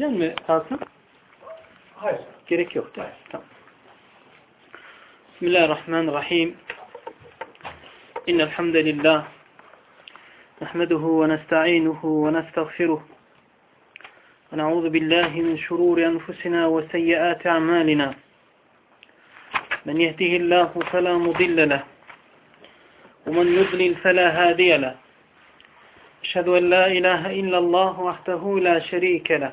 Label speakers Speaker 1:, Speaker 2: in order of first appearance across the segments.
Speaker 1: Geçecek mi Hasan?
Speaker 2: Hayır.
Speaker 1: Gerek yok değil mi? Tamam. Bismillahirrahmanirrahim. İnnel ve nestainuhu ve nestağfiruh. ونعوذ بالله من شرور أنفسنا وسيئات أعمالنا من يهده الله فلا مضل له ومن يضلل فلا هادي له أشهد أن لا إله إلا الله وحده لا شريك له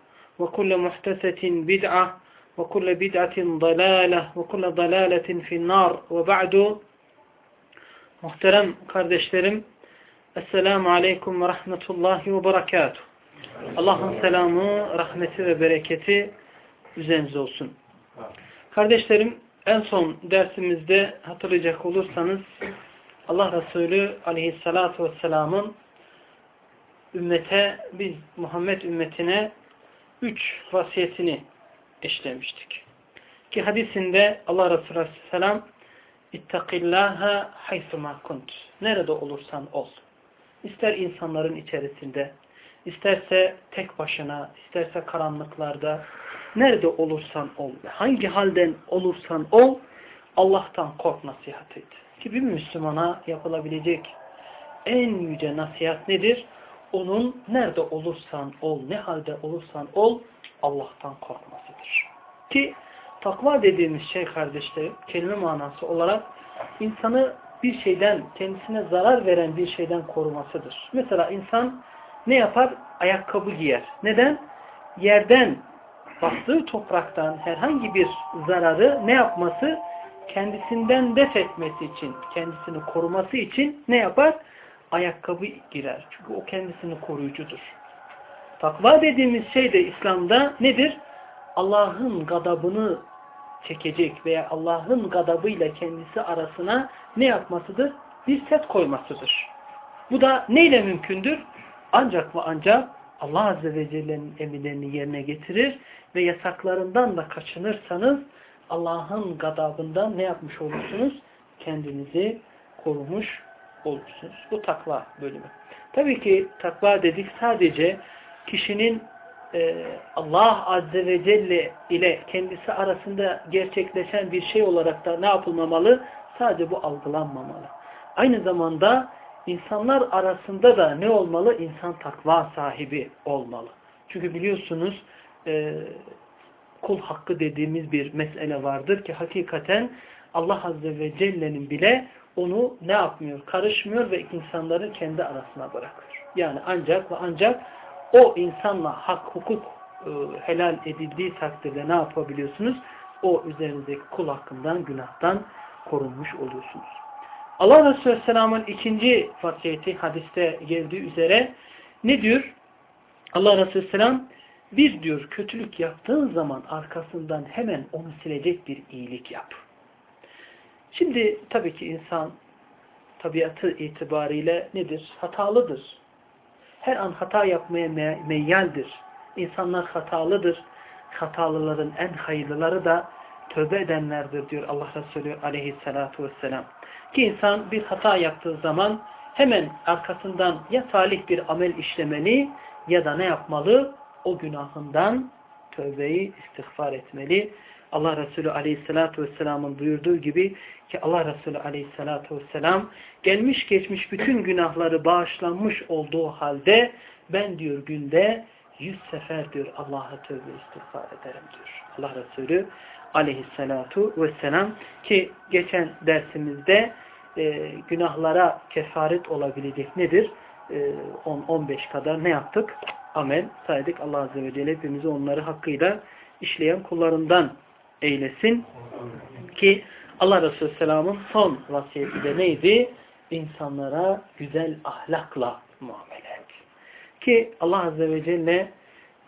Speaker 1: وكل محدثة بدعة وكل بدعة ضلالة وكل ضلالة في النار وبعد Muhterem kardeşlerim, Esselamu Aleyküm ve Rahmetullahi ve Berekatuhu. Allah'ın selamı, rahmeti ve bereketi üzerinize olsun. Kardeşlerim, en son dersimizde hatırlayacak olursanız Allah Resulü Aleyhisselatü Vesselam'ın ümmete, biz Muhammed ümmetine üç vasiyetini işlemiştik. Ki hadisinde Allah Resulü Aleyhisselam İttakillâhe haysumâ kunt. Nerede olursan ol. İster insanların içerisinde, isterse tek başına, isterse karanlıklarda, nerede olursan ol, hangi halden olursan ol, Allah'tan kork nasihat et. Ki bir Müslümana yapılabilecek en yüce nasihat nedir? Onun nerede olursan ol, ne halde olursan ol, Allah'tan korkmasıdır. Ki takva dediğimiz şey kardeşlerim, kelime manası olarak insanı bir şeyden, kendisine zarar veren bir şeyden korumasıdır. Mesela insan ne yapar? Ayakkabı giyer. Neden? Yerden, bastığı topraktan herhangi bir zararı ne yapması? Kendisinden def etmesi için, kendisini koruması için ne yapar? Ayakkabı girer. Çünkü o kendisini koruyucudur. Takva dediğimiz şey de İslam'da nedir? Allah'ın gadabını çekecek veya Allah'ın gadabıyla kendisi arasına ne yapmasıdır? Bir set koymasıdır. Bu da neyle mümkündür? Ancak ve ancak Allah Azze ve Celle'nin emirlerini yerine getirir ve yasaklarından da kaçınırsanız Allah'ın gadabından ne yapmış olursunuz? Kendinizi korumuş olursunuz. Bu takva bölümü. Tabii ki takva dedik sadece kişinin Allah Azze ve Celle ile kendisi arasında gerçekleşen bir şey olarak da ne yapılmamalı? Sadece bu algılanmamalı. Aynı zamanda insanlar arasında da ne olmalı? İnsan takva sahibi olmalı. Çünkü biliyorsunuz e, kul hakkı dediğimiz bir mesele vardır ki hakikaten Allah Azze ve Celle'nin bile onu ne yapmıyor? Karışmıyor ve insanların kendi arasına bırakır. Yani ancak ve ancak o insanla hak, hukuk e, helal edildiği takdirde ne yapabiliyorsunuz? O üzerinizdeki kul hakkından, günahtan korunmuş oluyorsunuz. Allah Resulü Aleyhisselam'ın ikinci vasiyeti hadiste geldiği üzere ne diyor? Allah Resulü Aleyhisselam bir diyor kötülük yaptığın zaman arkasından hemen onu silecek bir iyilik yap. Şimdi tabii ki insan tabiatı itibariyle nedir? Hatalıdır. Her an hata yapmaya me meyyaldir. İnsanlar hatalıdır. Hatalıların en hayırlıları da tövbe edenlerdir diyor Allah Resulü aleyhissalatu vesselam. Ki insan bir hata yaptığı zaman hemen arkasından ya salih bir amel işlemeli ya da ne yapmalı? O günahından tövbeyi istiğfar etmeli. Allah Resulü Aleyhisselatü Vesselam'ın buyurduğu gibi ki Allah Resulü Aleyhisselatü Vesselam gelmiş geçmiş bütün günahları bağışlanmış olduğu halde ben diyor günde yüz sefer diyor Allah'a tövbe istiğfar ederim diyor. Allah Resulü aleyhissalatu vesselam ki geçen dersimizde e, günahlara kefaret olabilecek nedir? E, 10-15 kadar ne yaptık? Amel saydık. Allah Azze ve Celle hepimizi onları hakkıyla işleyen kullarından eylesin. Ki Allah Resulü Selam'ın son vasiyeti de neydi? İnsanlara güzel ahlakla muamele et. Ki Allah Azze ve Celle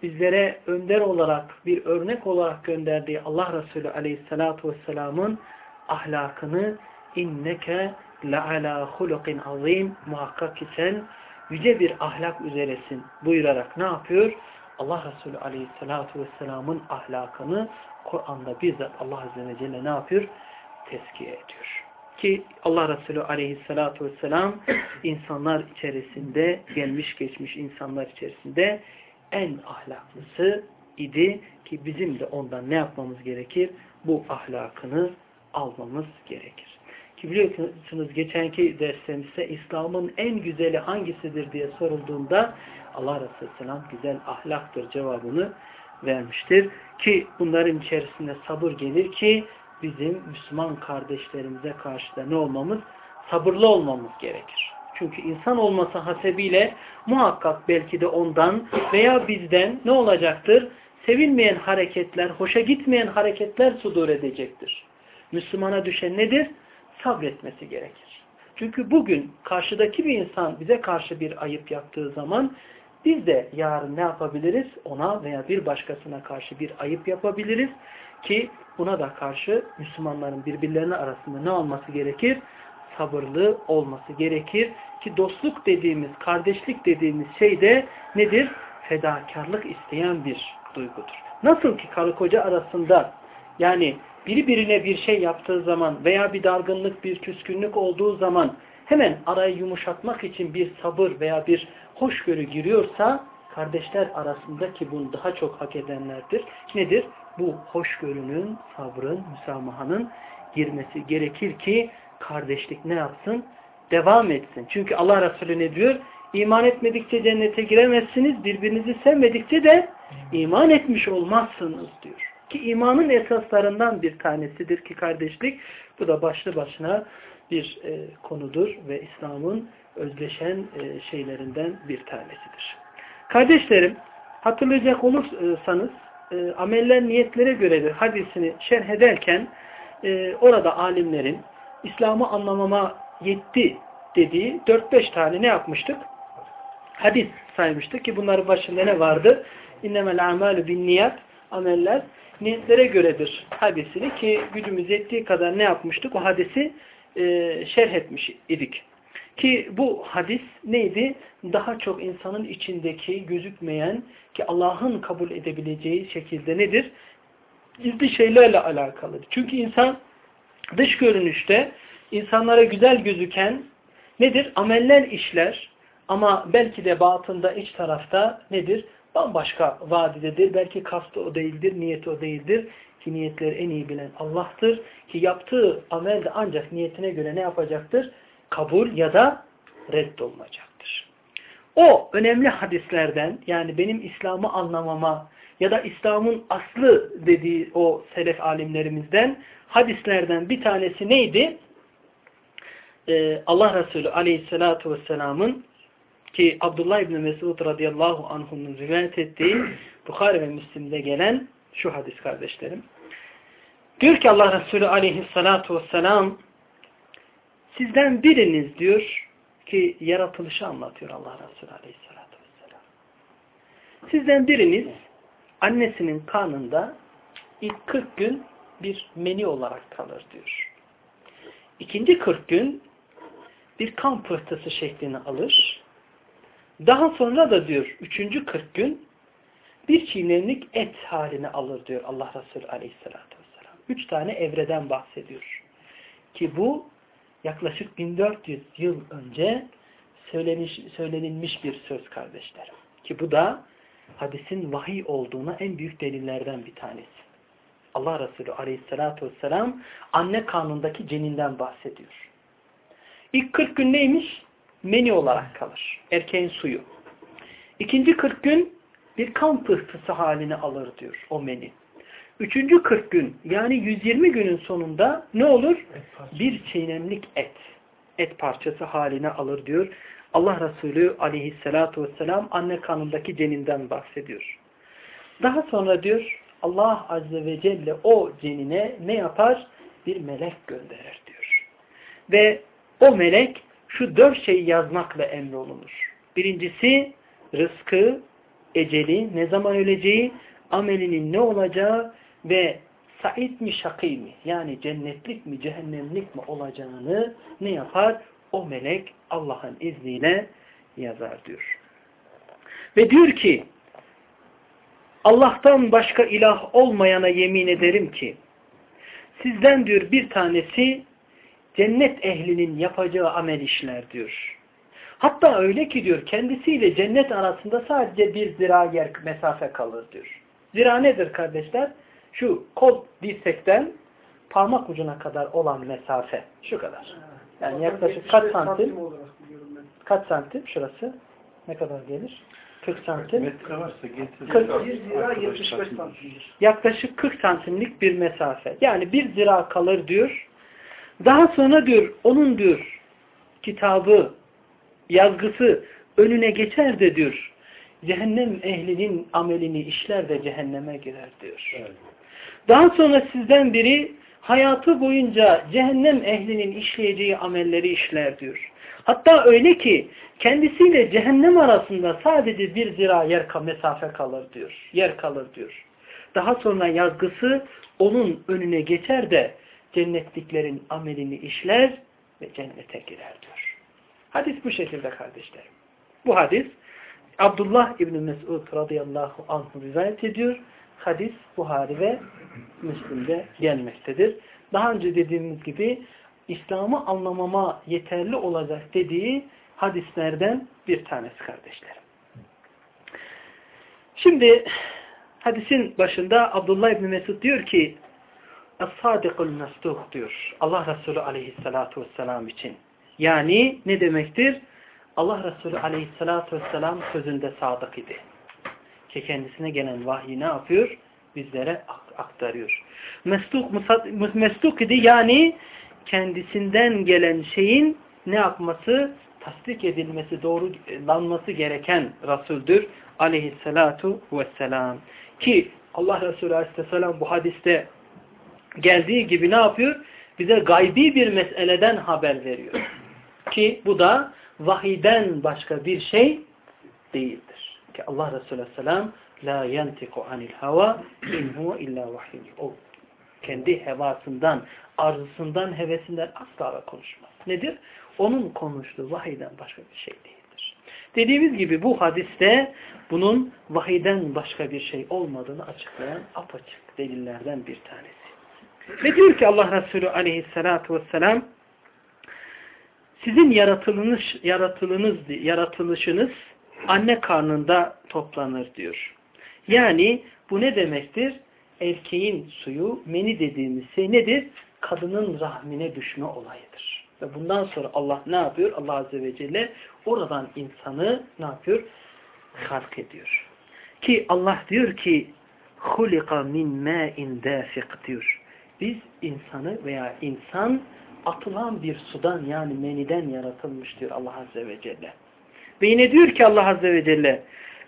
Speaker 1: bizlere önder olarak, bir örnek olarak gönderdiği Allah Resulü Aleyhisselatü Vesselam'ın ahlakını inneke le'alâ hulukin azim muhakkak ki sen yüce bir ahlak üzeresin buyurarak ne yapıyor? Allah Resulü Aleyhisselatü Vesselam'ın ahlakını Kur'an'da bizzat Allah Azze ve Celle ne yapıyor? Tezkiye ediyor. Ki Allah Resulü Aleyhisselatü Vesselam insanlar içerisinde, gelmiş geçmiş insanlar içerisinde en ahlaklısı idi ki bizim de ondan ne yapmamız gerekir? Bu ahlakını almamız gerekir. Ki biliyorsunuz geçenki dersimizde İslam'ın en güzeli hangisidir diye sorulduğunda Allah Resulü Selam güzel ahlaktır cevabını vermiştir. Ki bunların içerisinde sabır gelir ki bizim Müslüman kardeşlerimize karşı da ne olmamız? Sabırlı olmamız gerekir. Çünkü insan olması hasebiyle muhakkak belki de ondan veya bizden ne olacaktır? Sevilmeyen hareketler, hoşa gitmeyen hareketler sudur edecektir. Müslümana düşen nedir? Sabretmesi gerekir. Çünkü bugün karşıdaki bir insan bize karşı bir ayıp yaptığı zaman biz de yarın ne yapabiliriz? Ona veya bir başkasına karşı bir ayıp yapabiliriz ki buna da karşı Müslümanların birbirlerine arasında ne olması gerekir? Sabırlı olması gerekir ki dostluk dediğimiz, kardeşlik dediğimiz şey de nedir? Fedakarlık isteyen bir duygudur. Nasıl ki karı koca arasında yani biri birine bir şey yaptığı zaman veya bir dargınlık, bir küskünlük olduğu zaman hemen arayı yumuşatmak için bir sabır veya bir hoşgörü giriyorsa kardeşler arasında ki bunu daha çok hak edenlerdir. Nedir? Bu hoşgörünün, sabrın, müsamahanın girmesi gerekir ki kardeşlik ne yapsın? Devam etsin. Çünkü Allah Resulü ne diyor? İman etmedikçe cennete giremezsiniz. Birbirinizi sevmedikçe de iman etmiş olmazsınız diyor. Ki imanın esaslarından bir tanesidir ki kardeşlik. Bu da başlı başına bir e, konudur ve İslam'ın özdeşen e, şeylerinden bir tanesidir. Kardeşlerim hatırlayacak olursanız e, ameller niyetlere göredir hadisini şerh ederken e, orada alimlerin İslam'ı anlamama yetti dediği 4-5 tane ne yapmıştık? Hadis saymıştık ki bunların başında ne vardı? İnnemel amelü bin niyat ameller niyetlere göredir hadisini ki gücümüz yettiği kadar ne yapmıştık? O hadisi e, şerh etmiş idik. Ki bu hadis neydi? Daha çok insanın içindeki gözükmeyen ki Allah'ın kabul edebileceği şekilde nedir? Gizli şeylerle alakalıdır. Çünkü insan dış görünüşte insanlara güzel gözüken nedir? Ameller işler ama belki de batında iç tarafta nedir? Bambaşka vadidedir. Belki kastı o değildir, niyeti o değildir. Ki niyetleri en iyi bilen Allah'tır. Ki yaptığı amel de ancak niyetine göre ne yapacaktır? Kabul ya da reddolunacaktır. O önemli hadislerden yani benim İslam'ı anlamama ya da İslam'ın aslı dediği o selef alimlerimizden hadislerden bir tanesi neydi? Ee, Allah Resulü aleyhissalatu vesselamın ki Abdullah İbni Mesud radıyallahu anh'un rivayet ettiği Bukhari ve Müslim'de gelen şu hadis kardeşlerim. Diyor ki Allah Resulü aleyhissalatu vesselam sizden biriniz diyor ki yaratılışı anlatıyor Allah Resulü aleyhissalatu vesselam. Sizden biriniz annesinin kanında ilk 40 gün bir meni olarak kalır diyor. İkinci 40 gün bir kan pıhtısı şeklini alır. Daha sonra da diyor üçüncü 40 gün bir çiğnenlik et halini alır diyor Allah Resulü aleyhissalatü vesselam. Üç tane evreden bahsediyor. Ki bu yaklaşık 1400 yıl önce söylenmiş, söylenilmiş bir söz kardeşlerim. Ki bu da hadisin vahiy olduğuna en büyük delillerden bir tanesi. Allah Resulü aleyhissalatü vesselam anne karnındaki ceninden bahsediyor. İlk 40 gün neymiş? Meni olarak kalır. Erkeğin suyu. İkinci 40 gün bir kan pıhtısı halini alır diyor o meni. Üçüncü 40 gün yani 120 günün sonunda ne olur? Bir çiğnemlik et. Et parçası haline alır diyor. Allah Resulü aleyhissalatu vesselam anne kanındaki ceninden bahsediyor. Daha sonra diyor Allah Azze ve Celle o cenine ne yapar? Bir melek gönderir diyor. Ve o melek şu dört şeyi yazmakla emrolunur. Birincisi rızkı, eceli, ne zaman öleceği, amelinin ne olacağı ve said mi şakî mi yani cennetlik mi cehennemlik mi olacağını ne yapar? O melek Allah'ın izniyle yazar diyor. Ve diyor ki Allah'tan başka ilah olmayana yemin ederim ki sizden diyor bir tanesi cennet ehlinin yapacağı amel işler diyor. Hatta öyle ki diyor kendisiyle cennet arasında sadece bir zira yer mesafe kalır diyor. Zira nedir kardeşler? Şu kol dirsekten parmak ucuna kadar olan mesafe. Şu kadar. Yani yaklaşık kaç santim? Kaç santim şurası? Ne kadar gelir? 40 santim.
Speaker 2: Metre varsa getir.
Speaker 1: 40,
Speaker 3: 1 zira 75 santimdir.
Speaker 1: yaklaşık 40 santimlik bir mesafe. Yani bir zira kalır diyor. Daha sonra diyor onun diyor kitabı, yazgısı önüne geçer de diyor cehennem ehlinin amelini işler de cehenneme girer diyor.
Speaker 2: Evet.
Speaker 1: Daha sonra sizden biri hayatı boyunca cehennem ehlinin işleyeceği amelleri işler diyor. Hatta öyle ki kendisiyle cehennem arasında sadece bir zira yer mesafe kalır diyor. Yer kalır diyor. Daha sonra yazgısı onun önüne geçer de cennetliklerin amelini işler ve cennete girer diyor. Hadis bu şekilde kardeşlerim. Bu hadis Abdullah İbni Mesud radıyallahu anh rivayet ediyor. Hadis Buhari ve Müslim'de gelmektedir. Daha önce dediğimiz gibi İslam'ı anlamama yeterli olacak dediği hadislerden bir tanesi kardeşlerim. Şimdi hadisin başında Abdullah İbni Mesud diyor ki Es-sadikul diyor. Allah Resulü aleyhissalatu vesselam için. Yani ne demektir? Allah Resulü aleyhissalatu vesselam sözünde sadık idi. Ki kendisine gelen vahyi ne yapıyor? Bizlere aktarıyor. Mesduk, mesduk idi yani kendisinden gelen şeyin ne yapması? Tasdik edilmesi, doğrulanması gereken Resul'dür aleyhissalatu vesselam. Ki Allah Resulü aleyhisselam bu hadiste geldiği gibi ne yapıyor? Bize gaybi bir meseleden haber veriyor. Ki bu da vahiden başka bir şey değildir. Ki Allah Resulü Aleyhisselam la yantiku anil hava in huve illa vahiy. O kendi hevasından, arzusundan, hevesinden asla konuşmaz. Nedir? Onun konuştuğu vahiden başka bir şey değildir. Dediğimiz gibi bu hadiste bunun vahiden başka bir şey olmadığını açıklayan apaçık delillerden bir tanesi. Ve diyor ki Allah Resulü aleyhissalatu vesselam sizin yaratılınız, yaratılınız, yaratılışınız anne karnında toplanır diyor. Yani bu ne demektir? Erkeğin suyu, meni dediğimiz şey nedir? Kadının rahmine düşme olayıdır. Ve bundan sonra Allah ne yapıyor? Allah Azze ve Celle oradan insanı ne yapıyor? Halk ediyor. Ki Allah diyor ki خُلِقَ مِنْ مَاءٍ دَافِقْ diyor. Biz insanı veya insan atılan bir sudan yani meniden yaratılmış diyor Allah Azze ve Celle. Ve yine diyor ki Allah Azze ve Celle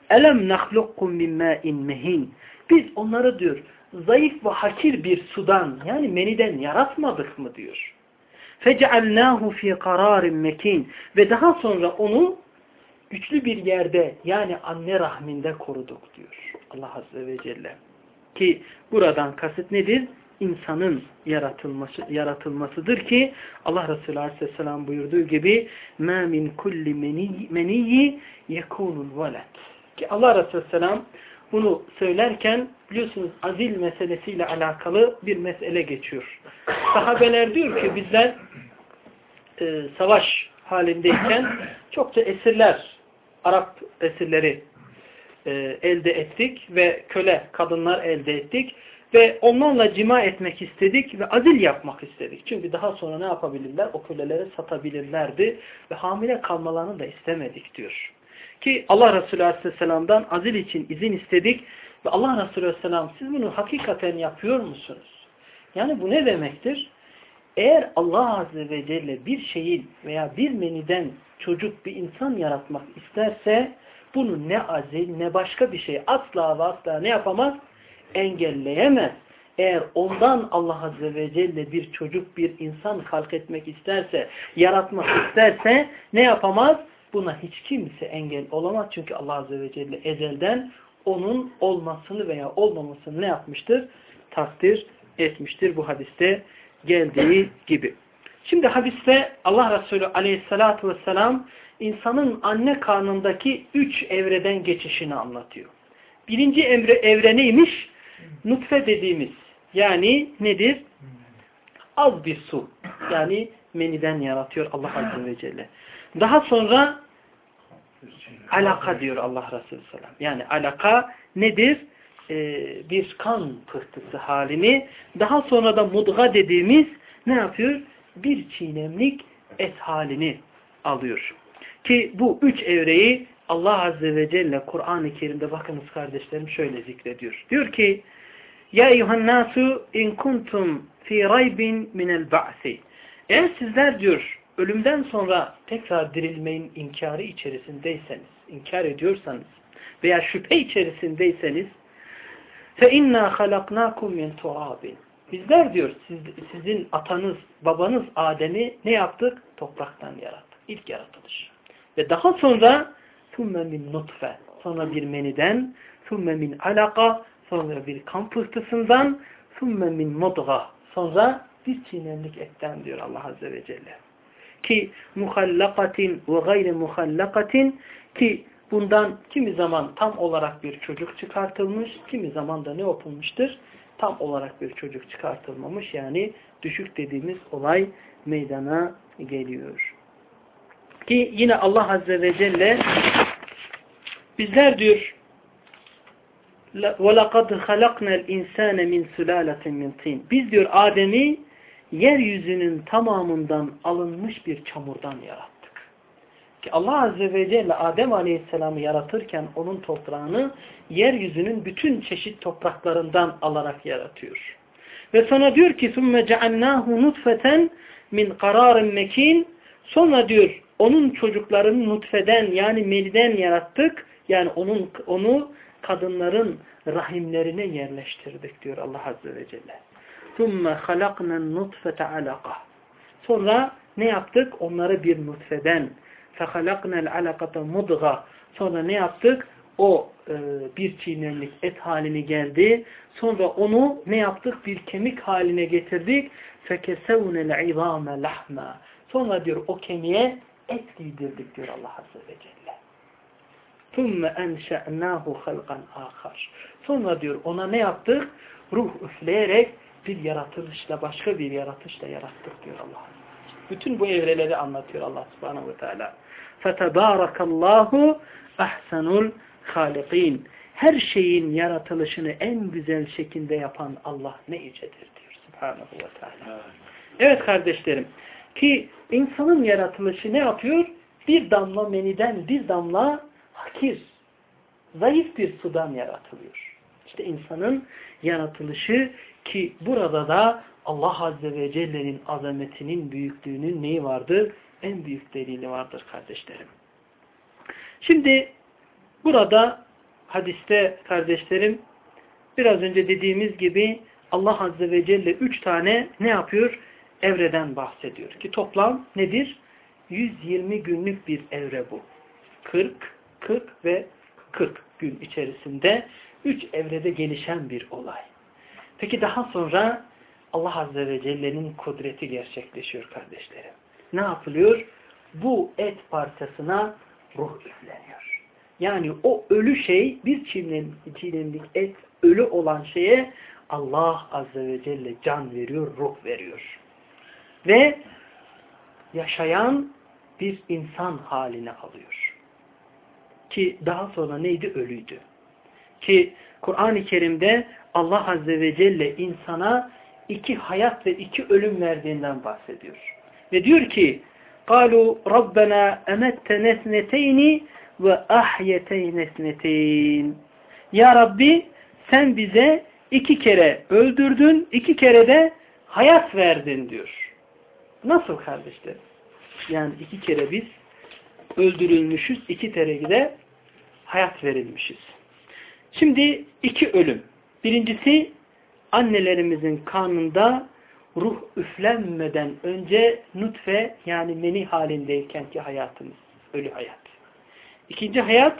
Speaker 1: Elem nahlukkum min ma'in mehin. Biz onları diyor zayıf ve hakir bir sudan yani meniden yaratmadık mı diyor. Fecealnahu fi kararin mekin ve daha sonra onu güçlü bir yerde yani anne rahminde koruduk diyor Allah Azze ve Celle. Ki buradan kasıt nedir? insanın yaratılması, yaratılmasıdır ki Allah Resulü Aleyhisselam buyurduğu gibi مَا مِنْ كُلِّ مَنِيِّ يَكُونُ الْوَلَدِ Ki Allah Resulü Aleyhisselam bunu söylerken biliyorsunuz azil meselesiyle alakalı bir mesele geçiyor. Sahabeler diyor ki bizler e, savaş halindeyken çokça esirler, Arap esirleri e, elde ettik ve köle kadınlar elde ettik. Ve onlarla cima etmek istedik ve azil yapmak istedik. Çünkü daha sonra ne yapabilirler? O köleleri satabilirlerdi ve hamile kalmalarını da istemedik diyor. Ki Allah Resulü Aleyhisselam'dan azil için izin istedik ve Allah Resulü Aleyhisselam siz bunu hakikaten yapıyor musunuz? Yani bu ne demektir? Eğer Allah Azze ve Celle bir şeyin veya bir meniden çocuk bir insan yaratmak isterse bunu ne azil ne başka bir şey asla ve asla ne yapamaz? Engelleyemez. Eğer ondan Allah Azze ve Celle bir çocuk, bir insan halk etmek isterse, yaratmak isterse ne yapamaz? Buna hiç kimse engel olamaz. Çünkü Allah Azze ve Celle ezelden onun olmasını veya olmamasını ne yapmıştır? Takdir etmiştir bu hadiste geldiği gibi. Şimdi hadiste Allah Resulü aleyhissalatu vesselam insanın anne karnındaki üç evreden geçişini anlatıyor. Birinci evre, evre neymiş? Nutfe dediğimiz. Yani nedir? Az bir su. Yani meniden yaratıyor Allah Azze ve Celle. Daha sonra alaka diyor Allah Resulü Selam. Yani alaka nedir? Ee, bir kan pıhtısı halini. Daha sonra da mudga dediğimiz ne yapıyor? Bir çiğnemlik et halini alıyor. Ki bu üç evreyi Allah Azze ve Celle Kur'an-ı Kerim'de bakınız kardeşlerim şöyle zikrediyor. Diyor ki Ya eyyuhannasu in kuntum fi raybin minel ba'si Eğer sizler diyor ölümden sonra tekrar dirilmeyin inkarı içerisindeyseniz, inkar ediyorsanız veya şüphe içerisindeyseniz inna halaknakum min turabin Bizler diyor siz, sizin atanız, babanız Adem'i ne yaptık? Topraktan yarattık. İlk yaratılış. Ve daha sonra Sümme min nutfe. Sonra bir meniden. Sümme min alaka. Sonra bir kan pıhtısından. Sümme min mudga. Sonra bir çiğnenlik etten diyor Allah Azze ve Celle. Ki muhallakatin ve gayri muhallakatin ki bundan kimi zaman tam olarak bir çocuk çıkartılmış, kimi zaman da ne yapılmıştır? Tam olarak bir çocuk çıkartılmamış yani düşük dediğimiz olay meydana geliyor. Ki yine Allah Azze ve Celle bizler diyor وَلَقَدْ خَلَقْنَا الْاِنْسَانَ مِنْ سُلَالَةٍ مِنْ طِينَ Biz diyor Adem'i yeryüzünün tamamından alınmış bir çamurdan yarattık. Ki Allah Azze ve Celle Adem Aleyhisselam'ı yaratırken onun toprağını yeryüzünün bütün çeşit topraklarından alarak yaratıyor. Ve sonra diyor ki ثُمَّ جَعَلْنَاهُ نُطْفَةً min قَرَارٍ mekin Sonra diyor onun çocuklarını nutfeden yani meliden yarattık. Yani onun onu kadınların rahimlerine yerleştirdik diyor Allah Azze ve Celle. ثُمَّ خَلَقْنَا النُّطْفَةَ عَلَقَةً Sonra ne yaptık? Onları bir nutfeden فَخَلَقْنَا الْعَلَقَةَ مُضْغَةً Sonra ne yaptık? O e, bir çiğnenlik et haline geldi. Sonra onu ne yaptık? Bir kemik haline getirdik. فَكَسَوْنَ الْعِظَامَ لَحْمًا Sonra diyor o kemiğe et giydirdik diyor Allah Azze ve Celle. ثُمَّ أَنْشَأْنَاهُ خَلْقًا آخَرٍ Sonra diyor ona ne yaptık? Ruh üfleyerek bir yaratılışla başka bir yaratışla yarattık diyor Allah. Bütün bu evreleri anlatıyor Allah subhanahu ve teala. فَتَبَارَكَ اللّٰهُ اَحْسَنُ الْخَالِقِينَ Her şeyin yaratılışını en güzel şekilde yapan Allah ne yücedir diyor subhanahu ve teala. Evet kardeşlerim ki insanın yaratılışı ne yapıyor? Bir damla meniden bir damla hakir, zayıf bir sudan yaratılıyor. İşte insanın yaratılışı ki burada da Allah Azze ve Celle'nin azametinin, büyüklüğünün neyi vardır? En büyük delili vardır kardeşlerim. Şimdi burada hadiste kardeşlerim biraz önce dediğimiz gibi Allah Azze ve Celle üç tane ne yapıyor? Evreden bahsediyor. Ki toplam nedir? 120 günlük bir evre bu. 40, 40 ve 40 gün içerisinde üç evrede gelişen bir olay. Peki daha sonra Allah Azze ve Celle'nin kudreti gerçekleşiyor kardeşlerim. Ne yapılıyor? Bu et parçasına ruh üfleniyor. Yani o ölü şey bir çiğnemlik et ölü olan şeye Allah Azze ve Celle can veriyor, ruh veriyor. Ve yaşayan bir insan haline alıyor. Ki daha sonra neydi? Ölüydü. Ki Kur'an-ı Kerim'de Allah Azze ve Celle insana iki hayat ve iki ölüm verdiğinden bahsediyor. Ve diyor ki قَالُوا رَبَّنَا اَمَتَّ نَسْنَتَيْنِ ve ahyeteyn esneteyn. Ya Rabbi sen bize iki kere öldürdün, iki kere de hayat verdin diyor. Nasıl kardeşlerim? Yani iki kere biz öldürülmüşüz, iki kere de hayat verilmişiz. Şimdi iki ölüm. Birincisi annelerimizin karnında ruh üflenmeden önce nutfe yani meni halindeykenki hayatımız. Ölü hayat. İkinci hayat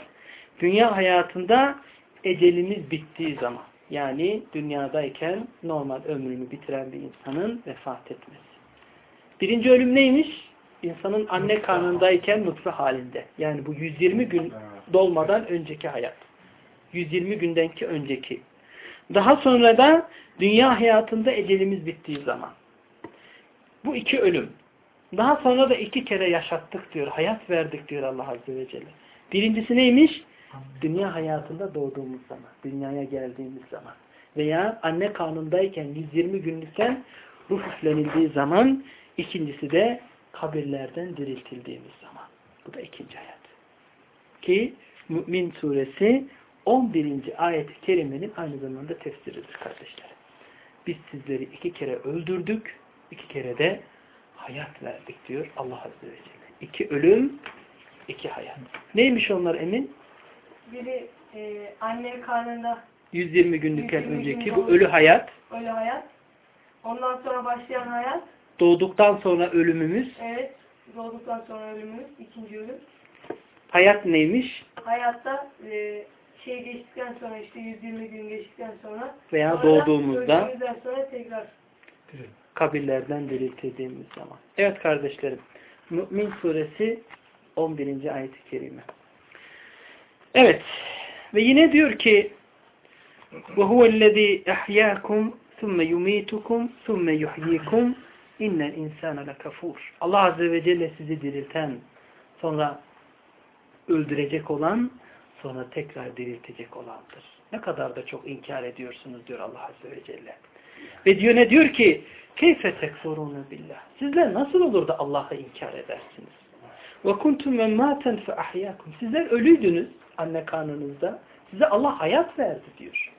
Speaker 1: dünya hayatında ecelimiz bittiği zaman. Yani dünyadayken normal ömrünü bitiren bir insanın vefat etmesi. Birinci ölüm neymiş? İnsanın anne karnındayken nutfe halinde. Yani bu 120 gün dolmadan önceki hayat. 120 gündenki önceki. Daha sonra da dünya hayatında ecelimiz bittiği zaman. Bu iki ölüm. Daha sonra da iki kere yaşattık diyor. Hayat verdik diyor Allah Azze ve Celle. Birincisi neymiş? Dünya hayatında doğduğumuz zaman. Dünyaya geldiğimiz zaman. Veya anne karnındayken 120 günlükken ruh üflenildiği zaman. ikincisi de kabirlerden diriltildiğimiz zaman. Bu da ikinci hayat. Ki Mü'min suresi 11. ayet-i kerimenin aynı zamanda tefsiridir kardeşler. Biz sizleri iki kere öldürdük, iki kere de hayat verdik diyor Allah Azze ve Celle. İki ölüm, iki hayat. Neymiş onlar emin?
Speaker 3: Biri e, anne karnında
Speaker 1: 120 günlükken
Speaker 3: 120
Speaker 1: önceki
Speaker 3: gün
Speaker 1: bu ölü hayat.
Speaker 3: ölü hayat. Ondan sonra başlayan hayat.
Speaker 1: Doğduktan sonra ölümümüz.
Speaker 3: Evet. Doğduktan sonra ölümümüz. ikinci ölüm.
Speaker 1: Hayat neymiş?
Speaker 3: Hayatta e, şey geçtikten sonra işte 120 gün geçtikten sonra
Speaker 1: Veya
Speaker 3: sonra
Speaker 1: doğduğumuzda
Speaker 3: öldüğümüzden sonra tekrar
Speaker 1: kabirlerden diriltildiğimiz zaman. Evet kardeşlerim. Mü'min suresi 11. ayet-i kerime. Evet. Ve yine diyor ki وَهُوَ الَّذ۪ي اَحْيَاكُمْ ثُمَّ يُم۪يتُكُمْ ثُمَّ يُحْيِيكُمْ İnnel insane lekafur. Allah Azze ve Celle sizi dirilten, sonra öldürecek olan, sonra tekrar diriltecek olandır. Ne kadar da çok inkar ediyorsunuz diyor Allah Azze ve Celle. Ve diyor ne diyor ki? Keyfe tekfurunu billah. Sizler nasıl olur da Allah'ı inkar edersiniz? Ve kuntum mematen fe ahyakum. Sizler ölüydünüz anne karnınızda. Size Allah hayat verdi diyor.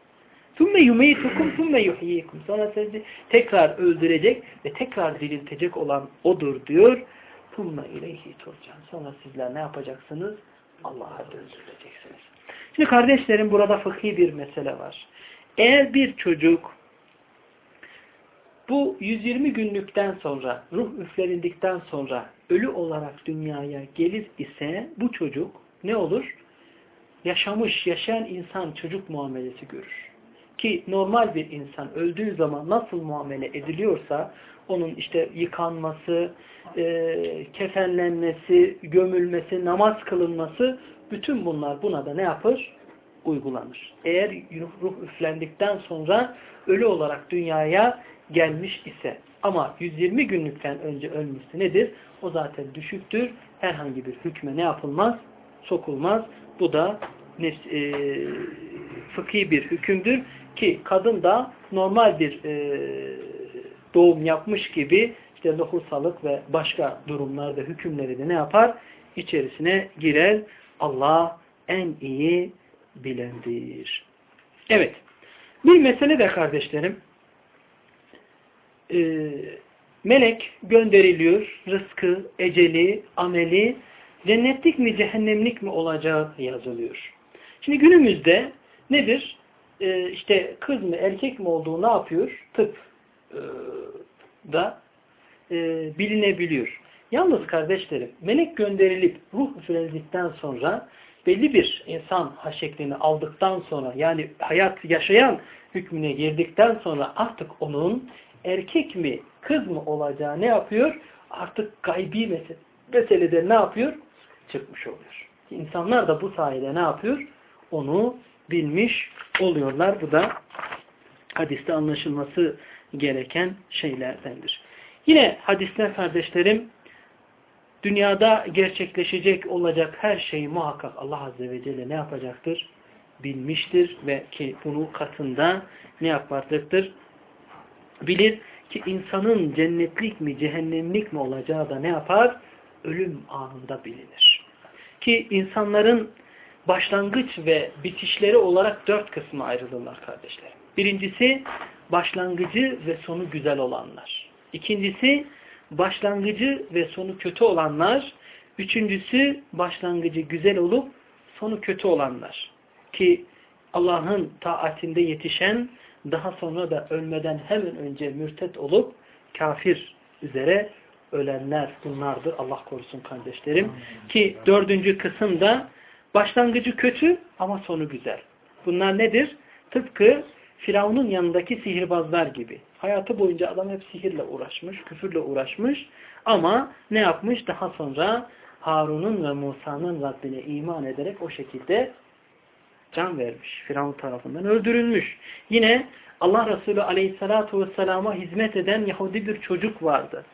Speaker 1: Thumme yumeytukum thumme yuhyikum. Sonra sizi tekrar öldürecek ve tekrar diriltecek olan odur diyor. Thumme ileyhi turcan. Sonra sizler ne yapacaksınız? Allah'a döndürüleceksiniz. Şimdi kardeşlerim burada fıkhi bir mesele var. Eğer bir çocuk bu 120 günlükten sonra, ruh üflerindikten sonra ölü olarak dünyaya gelir ise bu çocuk ne olur? Yaşamış, yaşayan insan çocuk muamelesi görür. Ki normal bir insan öldüğü zaman nasıl muamele ediliyorsa onun işte yıkanması, e, kefenlenmesi, gömülmesi, namaz kılınması bütün bunlar buna da ne yapar? Uygulanır. Eğer ruh üflendikten sonra ölü olarak dünyaya gelmiş ise ama 120 günlükten önce ölmüşse nedir? O zaten düşüktür. Herhangi bir hükme ne yapılmaz? Sokulmaz. Bu da e, fıkhi bir hükümdür ki kadın da normal bir e, doğum yapmış gibi işte lohusalık ve başka durumlarda hükümleri de ne yapar? İçerisine girer. Allah en iyi bilendir. Evet. Bir mesele de kardeşlerim e, melek gönderiliyor. Rızkı, eceli, ameli cennetlik mi cehennemlik mi olacağı yazılıyor. Şimdi günümüzde nedir? E, işte kız mı erkek mi olduğu ne yapıyor? Tıp e, da e, bilinebiliyor. Yalnız kardeşlerim melek gönderilip ruh üflendikten sonra belli bir insan şeklini aldıktan sonra yani hayat yaşayan hükmüne girdikten sonra artık onun erkek mi kız mı olacağı ne yapıyor? Artık gaybi mesele, meselede ne yapıyor? Çıkmış oluyor. İnsanlar da bu sayede ne yapıyor? Onu bilmiş oluyorlar. Bu da hadiste anlaşılması gereken şeylerdendir. Yine hadiste kardeşlerim dünyada gerçekleşecek olacak her şeyi muhakkak Allah Azze ve Celle ne yapacaktır? Bilmiştir ve ki bunu katında ne yapacaktır? Bilir ki insanın cennetlik mi cehennemlik mi olacağı da ne yapar? Ölüm anında bilinir. ki insanların başlangıç ve bitişleri olarak dört kısma ayrılırlar kardeşlerim. Birincisi başlangıcı ve sonu güzel olanlar. İkincisi başlangıcı ve sonu kötü olanlar. Üçüncüsü başlangıcı güzel olup sonu kötü olanlar. Ki Allah'ın taatinde yetişen daha sonra da ölmeden hemen önce mürtet olup kafir üzere ölenler bunlardır. Allah korusun kardeşlerim. Ki dördüncü kısımda başlangıcı kötü ama sonu güzel. Bunlar nedir? Tıpkı Firavun'un yanındaki sihirbazlar gibi. Hayatı boyunca adam hep sihirle uğraşmış, küfürle uğraşmış ama ne yapmış? Daha sonra Harun'un ve Musa'nın Rabbine iman ederek o şekilde can vermiş. Firavun tarafından öldürülmüş. Yine Allah Resulü Aleyhisselatü Vesselam'a hizmet eden Yahudi bir çocuk vardı.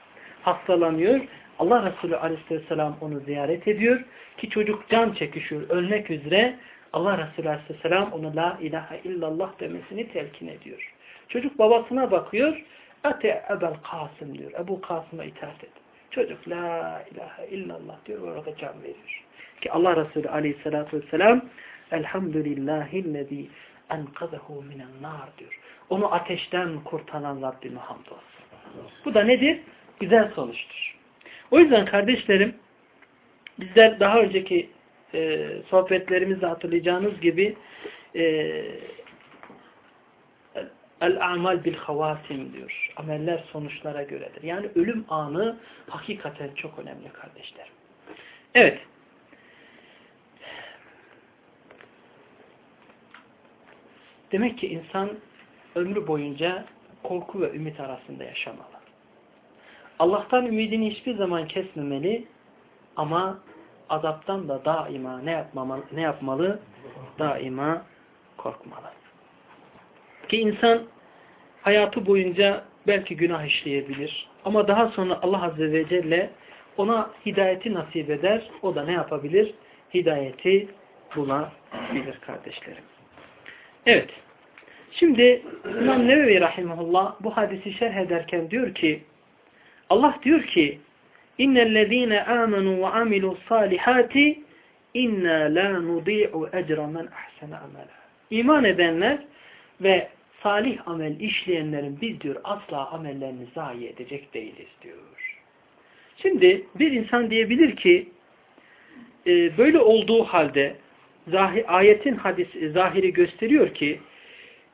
Speaker 1: Hastalanıyor. Allah Resulü Aleyhisselam onu ziyaret ediyor ki çocuk can çekişiyor, ölmek üzere. Allah Resulü Aleyhisselam ona la ilahe illallah demesini telkin ediyor. Çocuk babasına bakıyor. Ate Ebel Kasım diyor. Ebu Kasım'a itaat et. Çocuk la ilahe illallah diyor. Orada can veriyor. Ki Allah Resulü Aleyhisselatü Vesselam Elhamdülillahillezî enkazehu minen nar diyor. Onu ateşten kurtaran Rabbime hamdolsun. Bu da nedir? Güzel sonuçtur. O yüzden kardeşlerim bizler daha önceki e, sohbetlerimizde hatırlayacağınız gibi e, el-amal bil havasim diyor. Ameller sonuçlara göredir. Yani ölüm anı hakikaten çok önemli kardeşlerim. Evet. Demek ki insan ömrü boyunca korku ve ümit arasında yaşamalı. Allah'tan ümidini hiçbir zaman kesmemeli ama azaptan da daima ne yapmamalı, ne yapmalı? Daima korkmalı. Ki insan hayatı boyunca belki günah işleyebilir ama daha sonra Allah Azze ve Celle ona hidayeti nasip eder. O da ne yapabilir? Hidayeti bulabilir kardeşlerim. Evet. Şimdi İmam Nevevi Rahimahullah bu hadisi şerh ederken diyor ki Allah diyor ki İnnellezîne âmenû ve amilû salihâti inna la nudi'u ecra men ahsene amela. İman edenler ve salih amel işleyenlerin biz diyor asla amellerini zayi edecek değiliz diyor. Şimdi bir insan diyebilir ki e, böyle olduğu halde zahir, ayetin hadisi, zahiri gösteriyor ki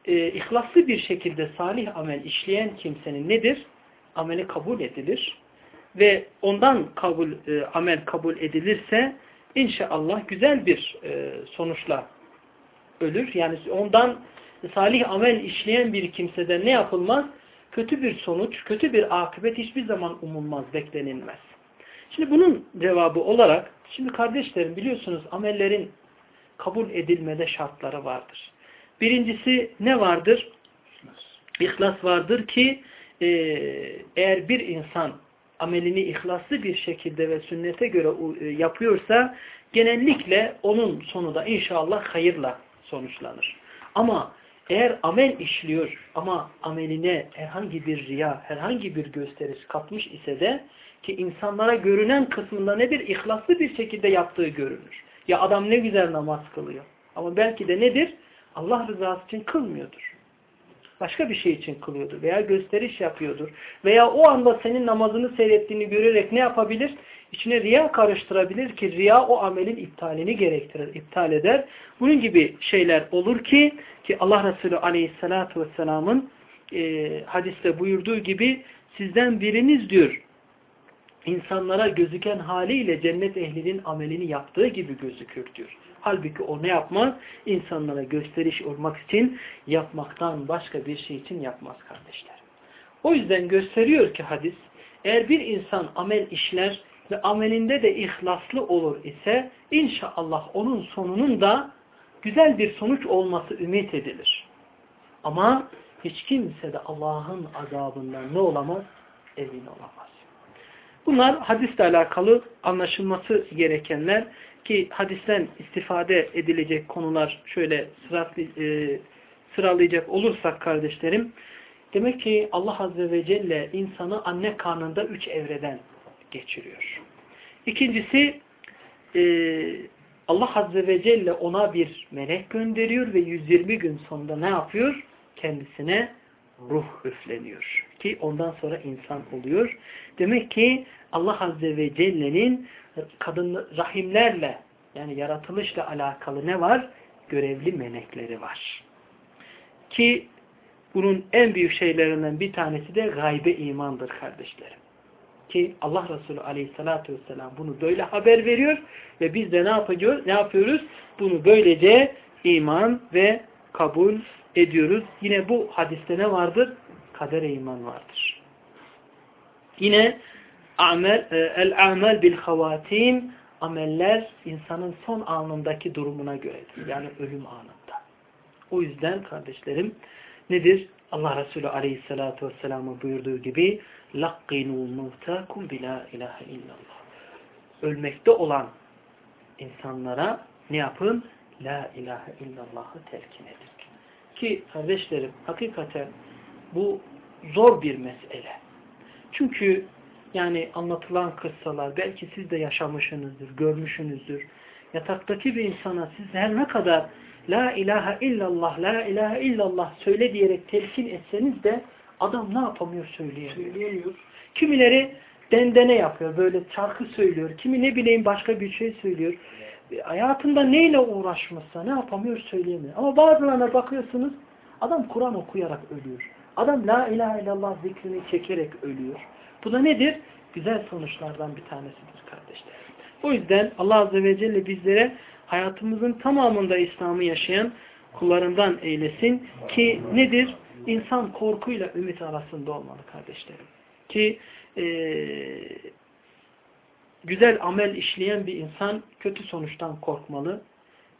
Speaker 1: e, ihlaslı bir şekilde salih amel işleyen kimsenin nedir? Ameli kabul edilir ve ondan kabul e, amel kabul edilirse inşallah güzel bir e, sonuçla ölür. Yani ondan salih amel işleyen bir kimseden ne yapılmaz? Kötü bir sonuç, kötü bir akıbet hiçbir zaman umulmaz, beklenilmez. Şimdi bunun cevabı olarak, şimdi kardeşlerim biliyorsunuz amellerin kabul edilmede şartları vardır. Birincisi ne vardır? İhlas vardır ki e, eğer bir insan amelini ihlaslı bir şekilde ve sünnete göre e, yapıyorsa genellikle onun sonu da inşallah hayırla sonuçlanır. Ama eğer amel işliyor ama ameline herhangi bir riya, herhangi bir gösterisi katmış ise de ki insanlara görünen kısmında nedir? İhlaslı bir şekilde yaptığı görünür. Ya adam ne güzel namaz kılıyor. Ama belki de nedir? Allah rızası için kılmıyordur. Başka bir şey için kılıyordur veya gösteriş yapıyordur. Veya o anda senin namazını seyrettiğini görerek ne yapabilir? İçine riya karıştırabilir ki riya o amelin iptalini gerektirir, iptal eder. Bunun gibi şeyler olur ki ki Allah Resulü Aleyhisselatü Vesselam'ın e, hadiste buyurduğu gibi sizden biriniz diyor insanlara gözüken haliyle cennet ehlinin amelini yaptığı gibi gözükür diyor. Halbuki o ne yapmaz? İnsanlara gösteriş olmak için yapmaktan başka bir şey için yapmaz kardeşler. O yüzden gösteriyor ki hadis, eğer bir insan amel işler ve amelinde de ihlaslı olur ise inşallah onun sonunun da güzel bir sonuç olması ümit edilir. Ama hiç kimse de Allah'ın azabından ne olamaz? Emin olamaz. Bunlar hadisle alakalı anlaşılması gerekenler ki hadisten istifade edilecek konular şöyle e, sıralayacak olursak kardeşlerim demek ki Allah Azze ve Celle insanı anne karnında üç evreden geçiriyor. İkincisi e, Allah Azze ve Celle ona bir melek gönderiyor ve 120 gün sonunda ne yapıyor? Kendisine ruh üfleniyor. Ki ondan sonra insan oluyor. Demek ki Allah Azze ve Celle'nin kadın rahimlerle yani yaratılışla alakalı ne var? Görevli melekleri var. Ki bunun en büyük şeylerinden bir tanesi de gaybe imandır kardeşlerim. Ki Allah Resulü aleyhissalatü vesselam bunu böyle haber veriyor ve biz de ne yapıyoruz? Ne yapıyoruz? Bunu böylece iman ve kabul ediyoruz. Yine bu hadiste ne vardır? Kadere iman vardır. Yine amel, e, el amel bil havatim ameller insanın son anındaki durumuna göredir. Yani ölüm anında. O yüzden kardeşlerim nedir? Allah Resulü Aleyhisselatü Vesselam'ın buyurduğu gibi لَقِّنُوا مُوْتَاكُمْ بِلَا ilahe illallah. Ölmekte olan insanlara ne yapın? La ilahe illallah'ı telkin edin. Ki kardeşlerim hakikaten bu zor bir mesele. Çünkü yani anlatılan kıssalar belki siz de yaşamışsınızdır, görmüşsünüzdür. Yataktaki bir insana siz her ne kadar La ilahe illallah, la ilahe illallah söyle diyerek telkin etseniz de adam ne yapamıyor söyleyemiyor. söyleyemiyor. Kimileri dendene yapıyor, böyle şarkı söylüyor. Kimi ne bileyim başka bir şey söylüyor. Hayatında neyle uğraşmışsa ne yapamıyor söyleyemiyor. Ama bazılarına bakıyorsunuz adam Kur'an okuyarak ölüyor. Adam la ilahe illallah zikrini çekerek ölüyor. Bu da nedir? Güzel sonuçlardan bir tanesidir kardeşler. O yüzden Allah Azze ve Celle bizlere hayatımızın tamamında İslam'ı yaşayan kullarından eylesin ki nedir? İnsan korkuyla ümit arasında olmalı kardeşlerim. Ki e, güzel amel işleyen bir insan kötü sonuçtan korkmalı.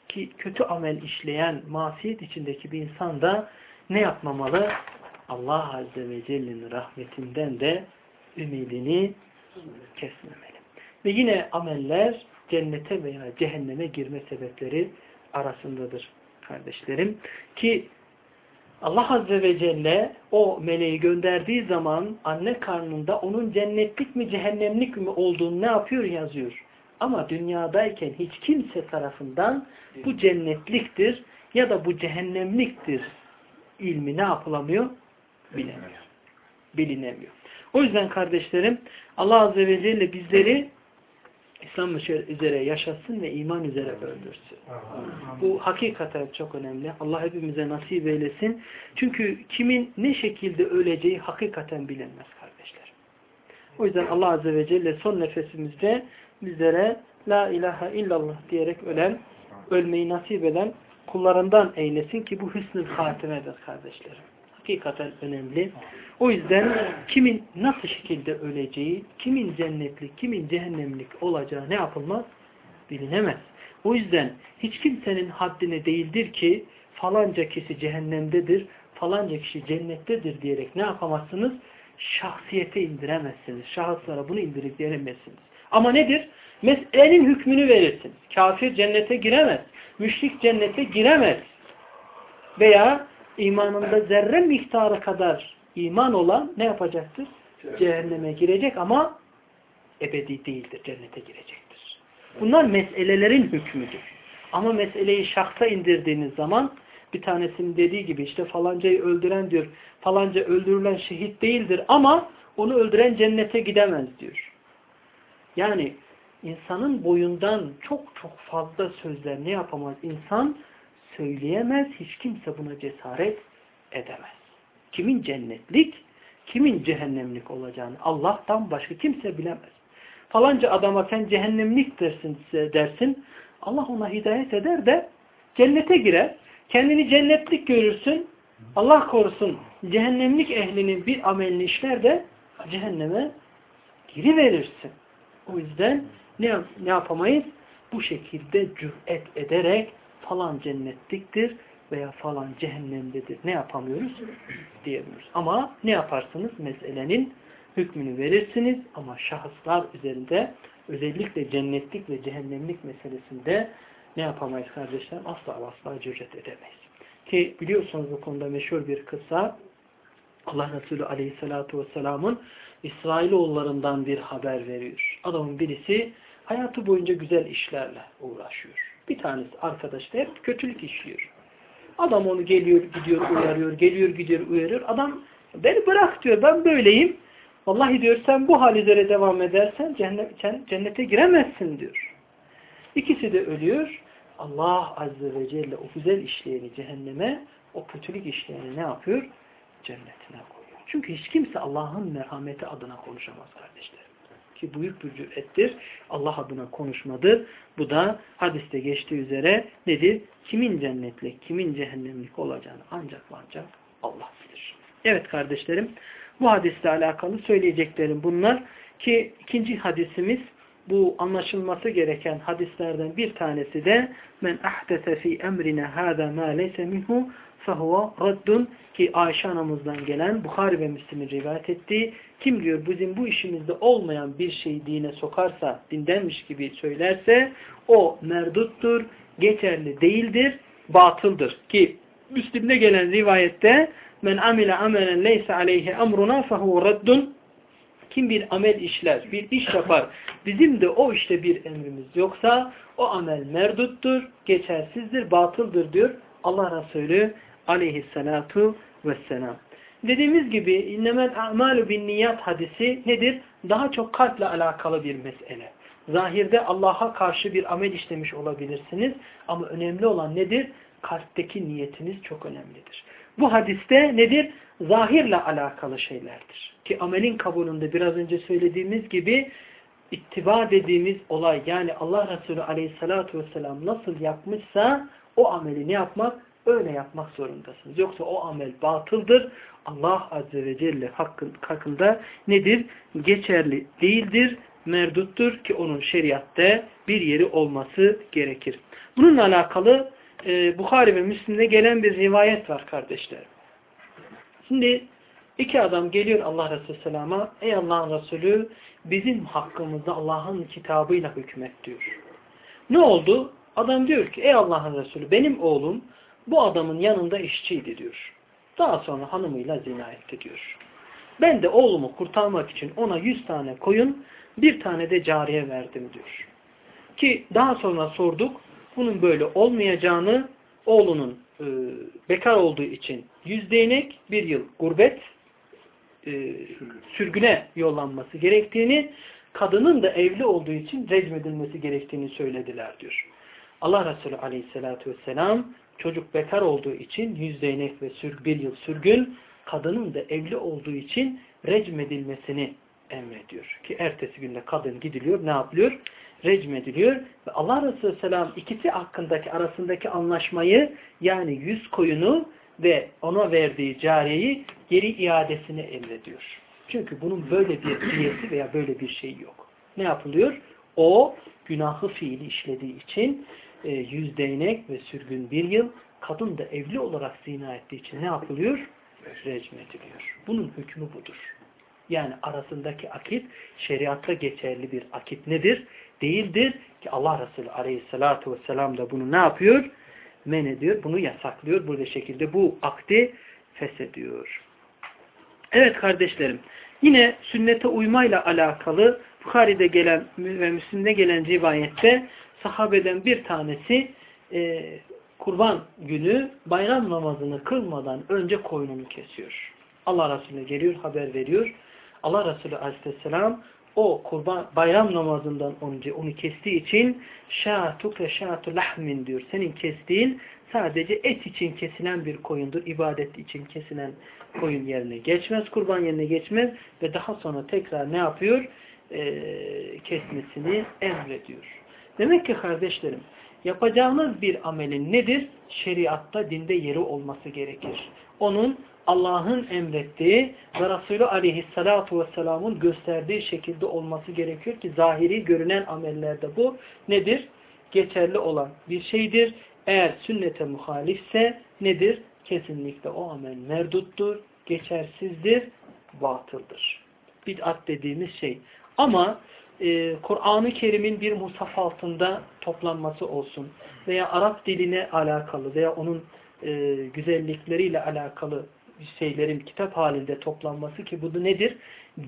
Speaker 1: Ki kötü amel işleyen, masiyet içindeki bir insan da ne yapmamalı? Allah Azze ve Celle'nin rahmetinden de ümidini kesmemeli. Ve yine ameller cennete veya cehenneme girme sebepleri arasındadır kardeşlerim. Ki Allah Azze ve Celle o meleği gönderdiği zaman anne karnında onun cennetlik mi cehennemlik mi olduğunu ne yapıyor yazıyor. Ama dünyadayken hiç kimse tarafından bu cennetliktir ya da bu cehennemliktir ilmi ne yapılamıyor? Bilemiyor. Bilinemiyor. O yüzden kardeşlerim Allah Azze ve Celle bizleri İslam üzere yaşasın ve iman üzere öldürsün. Bu hakikaten çok önemli. Allah hepimize nasip eylesin. Çünkü kimin ne şekilde öleceği hakikaten bilinmez kardeşler. O yüzden Allah Azze ve Celle son nefesimizde bizlere La ilahe illallah diyerek ölen, ölmeyi nasip eden kullarından eylesin ki bu hüsnü hatimedir kardeşlerim. Hakikaten önemli. O yüzden kimin nasıl şekilde öleceği, kimin cennetlik, kimin cehennemlik olacağı ne yapılmaz? Bilinemez. O yüzden hiç kimsenin haddine değildir ki falanca kişi cehennemdedir, falanca kişi cennettedir diyerek ne yapamazsınız? Şahsiyete indiremezsiniz. Şahıslara bunu indirip veremezsiniz. Ama nedir? Meselenin hükmünü verirsiniz. Kafir cennete giremez. Müşrik cennete giremez. Veya imanında zerre miktarı kadar iman olan ne yapacaktır? Cehenneme girecek ama ebedi değildir. Cennete girecektir. Bunlar meselelerin hükmüdür. Ama meseleyi şahsa indirdiğiniz zaman bir tanesinin dediği gibi işte falancayı öldüren diyor. Falanca öldürülen şehit değildir ama onu öldüren cennete gidemez diyor. Yani insanın boyundan çok çok fazla sözler ne yapamaz? İnsan söyleyemez. Hiç kimse buna cesaret edemez. Kimin cennetlik, kimin cehennemlik olacağını Allah'tan başka kimse bilemez. Falanca adama sen cehennemlik dersin, dersin. Allah ona hidayet eder de cennete girer. Kendini cennetlik görürsün. Allah korusun cehennemlik ehlinin bir amelini işler de cehenneme giriverirsin. O yüzden ne, ne yapamayız? Bu şekilde cüret ederek falan cennetliktir veya falan cehennemdedir. Ne yapamıyoruz? Diyemiyoruz. Ama ne yaparsınız? Meselenin hükmünü verirsiniz ama şahıslar üzerinde özellikle cennetlik ve cehennemlik meselesinde ne yapamayız kardeşler? Asla asla cüret edemeyiz. Ki biliyorsunuz bu konuda meşhur bir kısa Allah Resulü Aleyhisselatü Vesselam'ın İsrailoğullarından bir haber veriyor. Adamın birisi hayatı boyunca güzel işlerle uğraşıyor. Bir tanesi arkadaş da hep kötülük işliyor. Adam onu geliyor gidiyor uyarıyor, geliyor gidiyor uyarıyor. Adam beni bırak diyor ben böyleyim. Vallahi diyor sen bu hal üzere devam edersen cennet, cennete giremezsin diyor. İkisi de ölüyor. Allah Azze ve Celle o güzel işleyeni cehenneme, o kötülük işleyeni ne yapıyor? Cennetine koyuyor. Çünkü hiç kimse Allah'ın merhameti adına konuşamaz kardeşlerim. Ki büyük bir cürettir. Allah adına konuşmadır. Bu da hadiste geçtiği üzere nedir? Kimin cennetlik, kimin cehennemlik olacağını ancak ancak Allah bilir. Evet kardeşlerim, bu hadisle alakalı söyleyeceklerim bunlar. Ki ikinci hadisimiz bu anlaşılması gereken hadislerden bir tanesi de men ahdese fi emrine hâzâ mâ leyse minhu fehuve raddun ki Ayşe anamızdan gelen Bukhari ve Müslim'in rivayet ettiği kim diyor bizim bu işimizde olmayan bir şeyi dine sokarsa dindenmiş gibi söylerse o merduttur, geçerli değildir, batıldır. Ki Müslim'de gelen rivayette men amile amelen leyse aleyhi emruna fehuve raddun kim bir amel işler, bir iş yapar, bizim de o işte bir emrimiz yoksa o amel merduttur, geçersizdir, batıldır diyor Allah Resulü aleyhissalatu vesselam. Dediğimiz gibi innemel a'malu bin niyat hadisi nedir? Daha çok kalple alakalı bir mesele. Zahirde Allah'a karşı bir amel işlemiş olabilirsiniz ama önemli olan nedir? Kalpteki niyetiniz çok önemlidir. Bu hadiste nedir? Zahirle alakalı şeylerdir. Ki amelin kabulünde biraz önce söylediğimiz gibi ittiba dediğimiz olay yani Allah Resulü aleyhissalatu vesselam nasıl yapmışsa o ameli ne yapmak? Öyle yapmak zorundasınız. Yoksa o amel batıldır. Allah Azze ve Celle hakkın, hakkında nedir? Geçerli değildir, merduttur ki onun şeriatte bir yeri olması gerekir. Bununla alakalı e, Bukhari ve Müslim'de gelen bir rivayet var kardeşlerim. Şimdi iki adam geliyor Allah Resulü Selam'a ey Allah'ın Resulü bizim hakkımızda Allah'ın kitabıyla hükmet diyor. Ne oldu? Adam diyor ki ey Allah'ın Resulü benim oğlum bu adamın yanında işçiydi diyor. Daha sonra hanımıyla zina etti diyor. Ben de oğlumu kurtarmak için ona yüz tane koyun bir tane de cariye verdim diyor. Ki daha sonra sorduk bunun böyle olmayacağını oğlunun e, bekar olduğu için yüz değnek bir yıl gurbet e, sürgüne yollanması gerektiğini kadının da evli olduğu için recmedilmesi gerektiğini söylediler diyor. Allah Resulü aleyhissalatü vesselam çocuk bekar olduğu için yüz değnek ve sür, bir yıl sürgün kadının da evli olduğu için recmedilmesini emrediyor. Ki ertesi günde kadın gidiliyor ne yapılıyor? Recmediliyor ve Allah Resulü Selam ikisi hakkındaki arasındaki anlaşmayı yani yüz koyunu ve ona verdiği cariyeyi geri iadesini emrediyor. Çünkü bunun böyle bir niyeti veya böyle bir şey yok. Ne yapılıyor? O günahı fiili işlediği için e, yüz değnek ve sürgün bir yıl kadın da evli olarak zina ettiği için ne yapılıyor? Recmediliyor. Bunun hükmü budur. Yani arasındaki akit şeriatta geçerli bir akit nedir? Değildir ki Allah Resulü aleyhissalatu vesselam da bunu ne yapıyor? Men ediyor. Bunu yasaklıyor. Burada şekilde bu akdi feshediyor. Evet kardeşlerim. Yine sünnete uymayla alakalı Bukhari'de gelen ve Müslim'de gelen rivayette sahabeden bir tanesi e, kurban günü bayram namazını kılmadan önce koynunu kesiyor. Allah Resulüne geliyor, haber veriyor. Allah Resulü Aleyhisselam o kurban bayram namazından önce onu kestiği için şatuke şatu lahmin diyor. Senin kestiğin sadece et için kesilen bir koyundur. İbadet için kesilen koyun yerine geçmez. Kurban yerine geçmez. Ve daha sonra tekrar ne yapıyor? Ee, kesmesini emrediyor. Demek ki kardeşlerim yapacağınız bir amelin nedir? Şeriatta, dinde yeri olması gerekir. Onun Allah'ın emrettiği ve Resulü aleyhissalatu vesselamın gösterdiği şekilde olması gerekiyor ki zahiri görünen amellerde bu nedir? Geçerli olan bir şeydir. Eğer sünnete muhalifse nedir? Kesinlikle o amel merduttur, geçersizdir, batıldır. Bid'at dediğimiz şey. Ama e, Kur'an-ı Kerim'in bir musaf altında toplanması olsun veya Arap diline alakalı veya onun e, güzellikleriyle alakalı şeylerin kitap halinde toplanması ki bu da nedir?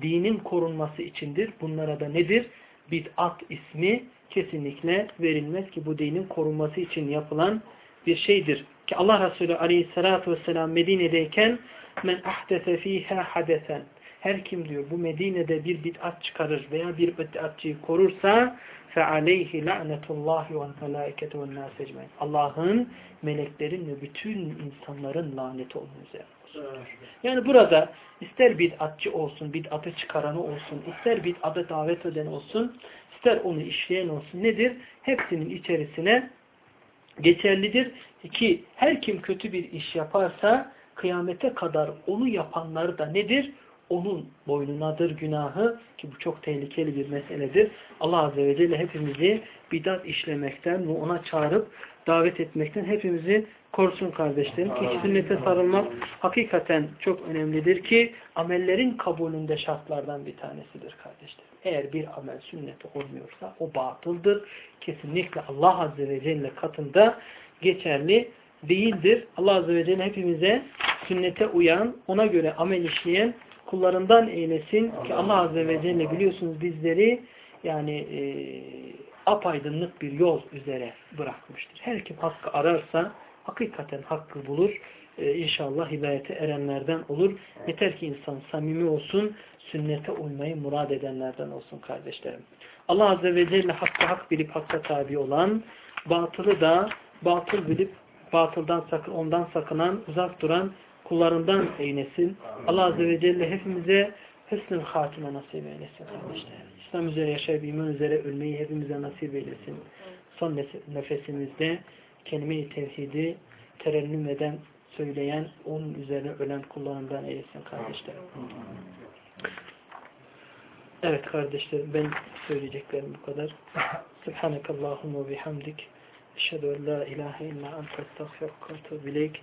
Speaker 1: Dinin korunması içindir. Bunlara da nedir? bid'at ismi kesinlikle verilmez ki bu dinin korunması için yapılan bir şeydir. Ki Allah Resulü aleyhissalatu vesselam Medine'deyken men ahdese fiha hadesen her kim diyor bu Medine'de bir bid'at çıkarır veya bir bid'atçıyı korursa فَعَلَيْهِ لَعْنَةُ اللّٰهِ وَالْمَلَائِكَةُ وَالنَّاسِ اَجْمَيْنَ Allah'ın, meleklerin ve bütün insanların laneti onun üzerine Yani burada ister bid'atçı olsun, bid'atı çıkaranı olsun, ister bid'ata davet eden olsun, ister onu işleyen olsun nedir? Hepsinin içerisine geçerlidir ki her kim kötü bir iş yaparsa kıyamete kadar onu yapanları da nedir? Onun boynunadır günahı ki bu çok tehlikeli bir meseledir. Allah Azze ve Celle hepimizi bidat işlemekten ve ona çağırıp davet etmekten hepimizi korusun kardeşlerim. Ki sünnete sarılmak hakikaten çok önemlidir ki amellerin kabulünde şartlardan bir tanesidir kardeşlerim. Eğer bir amel sünnete olmuyorsa o batıldır. Kesinlikle Allah Azze ve Celle katında geçerli değildir. Allah Azze ve Celle hepimize sünnete uyan, ona göre amel işleyen kullarından eylesin ki Allah Azze ve Celle biliyorsunuz bizleri yani e, apaydınlık bir yol üzere bırakmıştır. Her kim hakkı ararsa hakikaten hakkı bulur. E, inşallah hidayete erenlerden olur. Yeter ki insan samimi olsun, sünnete uymayı murad edenlerden olsun kardeşlerim. Allah Azze ve Celle hakkı hak bilip hakka tabi olan, batılı da batıl bilip batıldan sakın, ondan sakınan, uzak duran kullarından eylesin. Allah Azze ve Celle hepimize hüsnü hatime nasip eylesin kardeşler. İslam üzere yaşayıp iman üzere ölmeyi hepimize nasip eylesin. Son nefesimizde kelime-i tevhidi terennüm eden, söyleyen, onun üzerine ölen kullarından eylesin kardeşler. Evet kardeşlerim ben söyleyeceklerim bu kadar. Subhanakallahumma bihamdik. Eşhedü en la ilahe illa ente estağfiruka ve etûbü ileyk.